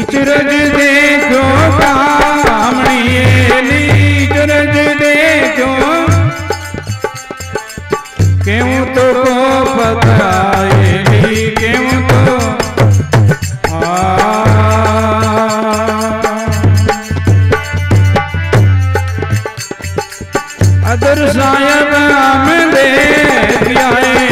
इचरज देखो कामणिए इचरज देखो। क्यों तो को पता तो अदर सायब हम दे आए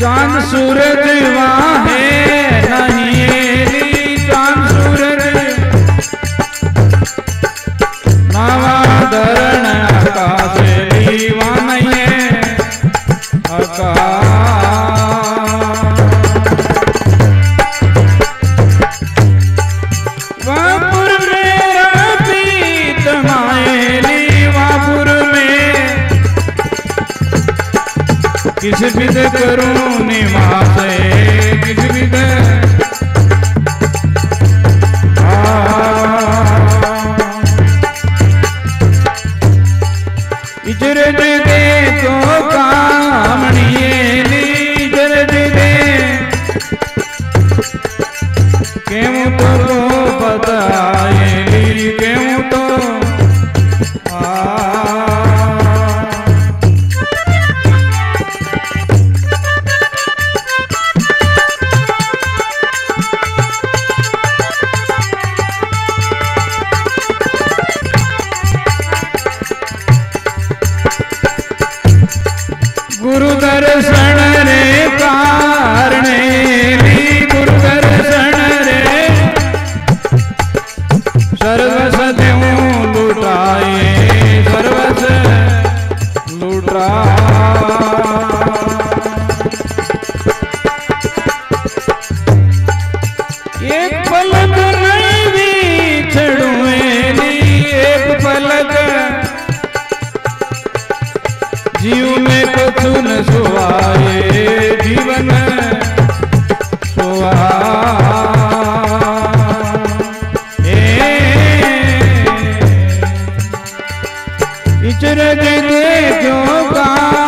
चाँद सूरज वहाँ। है किस विद करूँ निवासे किस विद दे तो कामणिए इजरज दे केम तो पता रे कारणे गुरुदर्शन रे। सर्व सदैव लुटाए सर्वस लुटा एक पल में कुछ न सुहाए। जीवन इचर दे क्यों का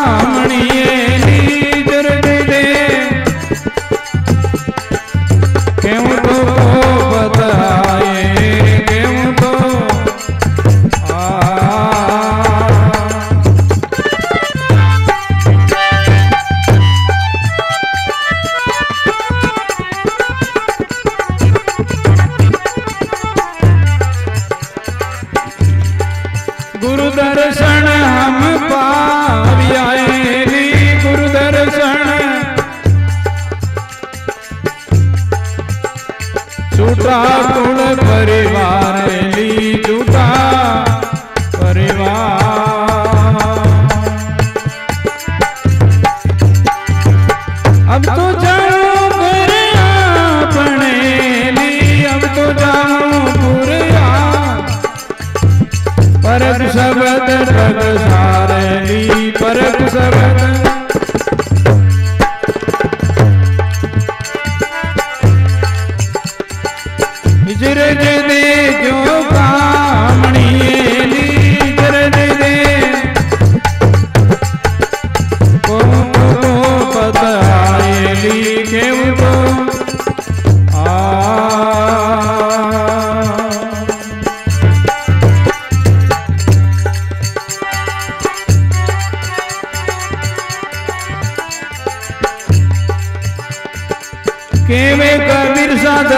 छूटा कुल परिवार ली छूटा परिवार। अब तो अपने ली अब तो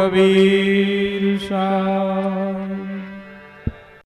કબીર શાહ